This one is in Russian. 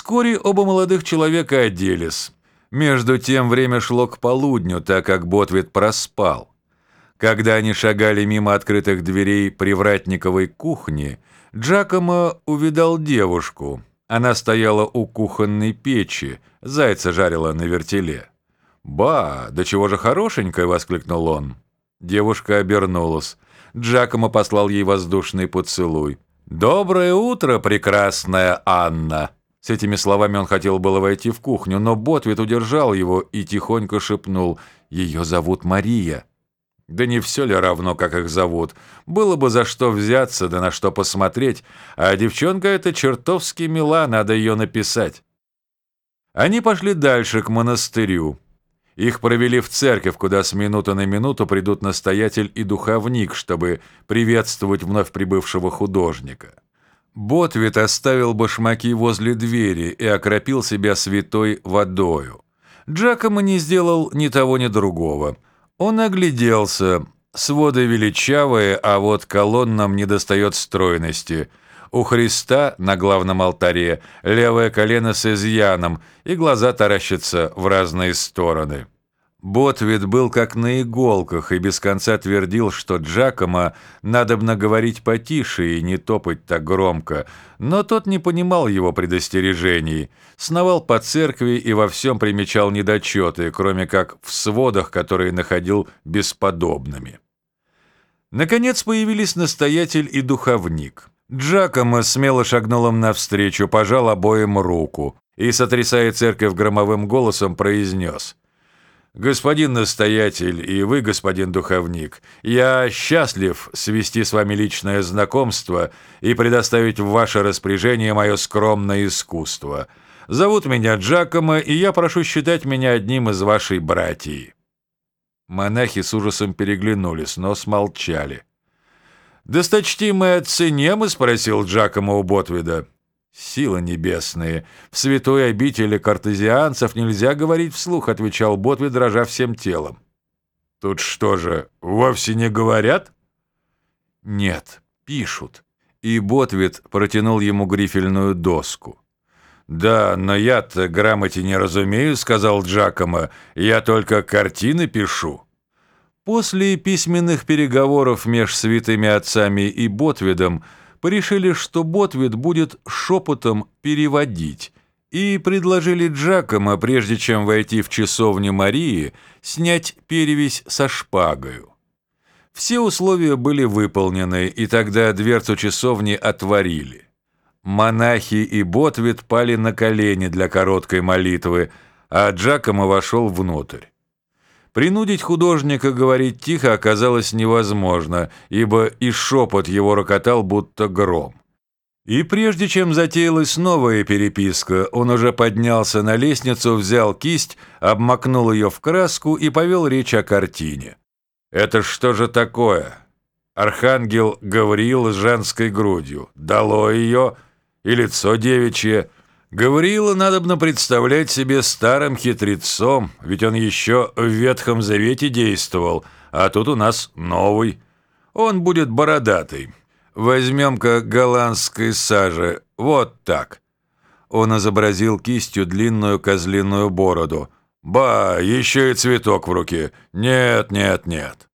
Вскоре оба молодых человека оделись. Между тем время шло к полудню, так как Ботвит проспал. Когда они шагали мимо открытых дверей привратниковой кухни, Джакомо увидал девушку. Она стояла у кухонной печи, зайца жарила на вертеле. «Ба, да чего же хорошенькая!» — воскликнул он. Девушка обернулась. Джакомо послал ей воздушный поцелуй. «Доброе утро, прекрасная Анна!» С этими словами он хотел было войти в кухню, но Ботвит удержал его и тихонько шепнул «Ее зовут Мария». Да не все ли равно, как их зовут? Было бы за что взяться, да на что посмотреть, а девчонка эта чертовски мила, надо ее написать. Они пошли дальше, к монастырю. Их провели в церковь, куда с минуты на минуту придут настоятель и духовник, чтобы приветствовать вновь прибывшего художника. Ботвит оставил башмаки возле двери и окропил себя святой водою. Джакомо не сделал ни того, ни другого. Он огляделся. Своды величавые, а вот колоннам недостает стройности. У Христа на главном алтаре левое колено с изъяном, и глаза таращатся в разные стороны. Ботвит был как на иголках и без конца твердил, что Джакома надобно говорить потише и не топать так громко, но тот не понимал его предостережений, сновал по церкви и во всем примечал недочеты, кроме как в сводах, которые находил бесподобными. Наконец появились настоятель и духовник. Джакома смело шагнул им навстречу, пожал обоим руку и, сотрясая церковь громовым голосом, произнес — «Господин настоятель и вы, господин духовник, я счастлив свести с вами личное знакомство и предоставить в ваше распоряжение мое скромное искусство. Зовут меня Джакомо, и я прошу считать меня одним из вашей братьев». Монахи с ужасом переглянулись, но смолчали. «Досточтимые отцы Немы?» — спросил Джакомо у Ботвида. «Силы небесные! В святой обители картезианцев нельзя говорить вслух», — отвечал Ботви, дрожа всем телом. «Тут что же, вовсе не говорят?» «Нет, пишут». И Ботвит протянул ему грифельную доску. «Да, но я-то грамоте не разумею», — сказал Джакомо. «Я только картины пишу». После письменных переговоров меж святыми отцами и Ботвидом порешили, что Ботвит будет шепотом переводить, и предложили Джакома, прежде чем войти в часовню Марии, снять перевесь со шпагою. Все условия были выполнены, и тогда дверцу часовни отворили. Монахи и Ботвит пали на колени для короткой молитвы, а Джакомо вошел внутрь. Принудить художника говорить тихо оказалось невозможно, ибо и шепот его рокотал, будто гром. И прежде чем затеялась новая переписка, он уже поднялся на лестницу, взял кисть, обмакнул ее в краску и повел речь о картине. «Это что же такое? Архангел Гавриил с женской грудью. Дало ее, и лицо девичье». Гавриила надобно представлять себе старым хитрецом, ведь он еще в Ветхом Завете действовал, а тут у нас новый. Он будет бородатый. Возьмем-ка голландской сажи, вот так». Он изобразил кистью длинную козлиную бороду. «Ба, еще и цветок в руке. Нет, нет, нет».